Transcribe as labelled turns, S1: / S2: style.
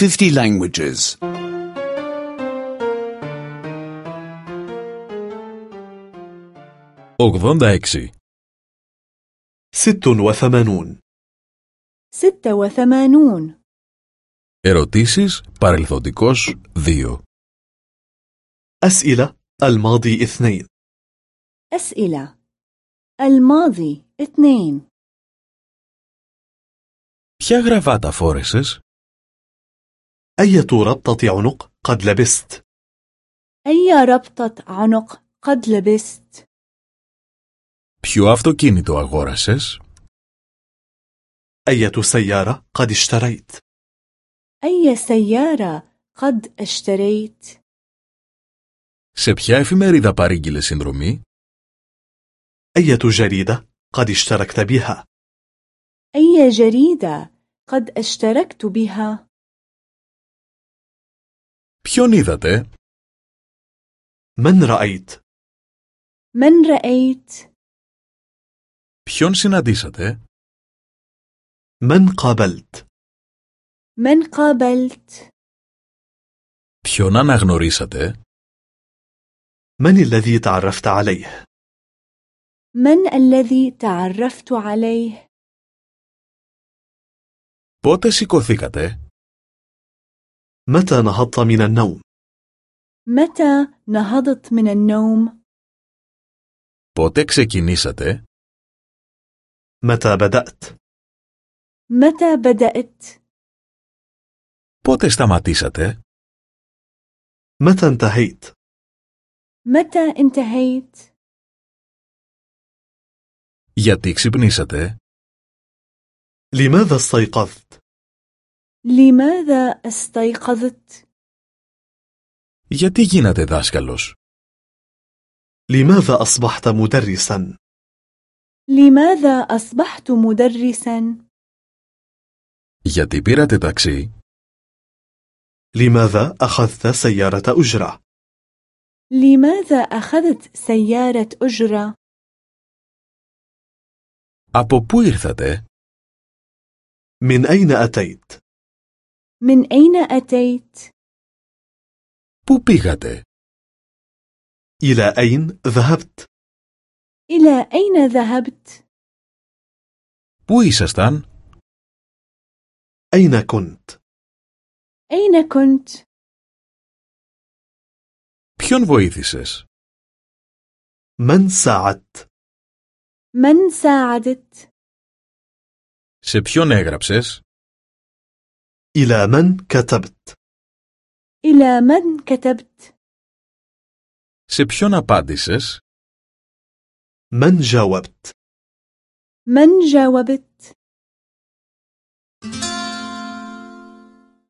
S1: 50 languages.
S2: 86.
S3: ست وثمانون
S4: ستة وثمانون
S2: Ερωτήσεις παρελθοντικός 2.
S3: أسئلة الماضي اثنين
S4: أسئلة الماضي اثنين
S2: Ποια γραβάτα φόρεσες?
S3: أية ربطة عنق قد لبست
S4: أي ربطة عنق قد لبست؟
S2: Ποιο αυτοκίνητο αγόρασες?
S3: أية سيارة قد اشتريت
S4: أي سيارة قد اشتريت؟
S2: Σε ποια εφημερίδα παρήγγειλες συνδρομή?
S3: أية جريدة قد اشتركت بها
S4: أي جريدة قد اشتركت بها؟
S2: Ποιον είδατε?
S3: من رأيت
S4: من رأيت؟
S2: Ποιον συναντήσατε?
S3: من قابلت
S4: من قابلت؟
S2: Ποιον αναγνωρίσατε?
S3: من الذي تعرفت عليه
S4: من الذي تعرفت عليه؟
S2: Πότε σηκωθήκατε?
S3: متى نهضت من النوم
S4: متى نهضت من النوم؟
S2: Πότε ξεκινήσατε?
S3: متى بدأت
S4: متى بدأت؟
S2: Πότε σταματήσατε?
S3: متى انتهيت
S4: متى انتهيت؟
S2: Γιατί ξυπνήσατε?
S3: لماذا استيقظت
S4: لماذا استيقظت؟
S2: Γιατί γίνατε δάσκαλος?
S3: لماذا أصبحت مدرسا
S4: لماذا أصبحت مدرسا؟
S2: Γιατί πήρατε ταξί?
S3: لماذا أخذت سيارة أجرة
S4: لماذا أخذت سيارة أجرة؟
S2: Από πού ήρθατε?
S3: من أين أتيت
S4: من أين أتيت؟
S2: Πού πήγατε?
S3: إلى أين ذهبت
S4: إلى أين ذهبت؟
S2: Πού ήσασταν?
S3: أين كنت
S4: أين كنت؟
S2: Ποιον βοήθησες?
S3: من ساعدت
S4: من ساعدت؟
S2: Σε ποιον έγραψες?
S3: إلى من كتبت
S4: إلى من كتبت؟
S2: Σε ποιον απάντησες?
S3: من جاوبت
S4: من جاوبت؟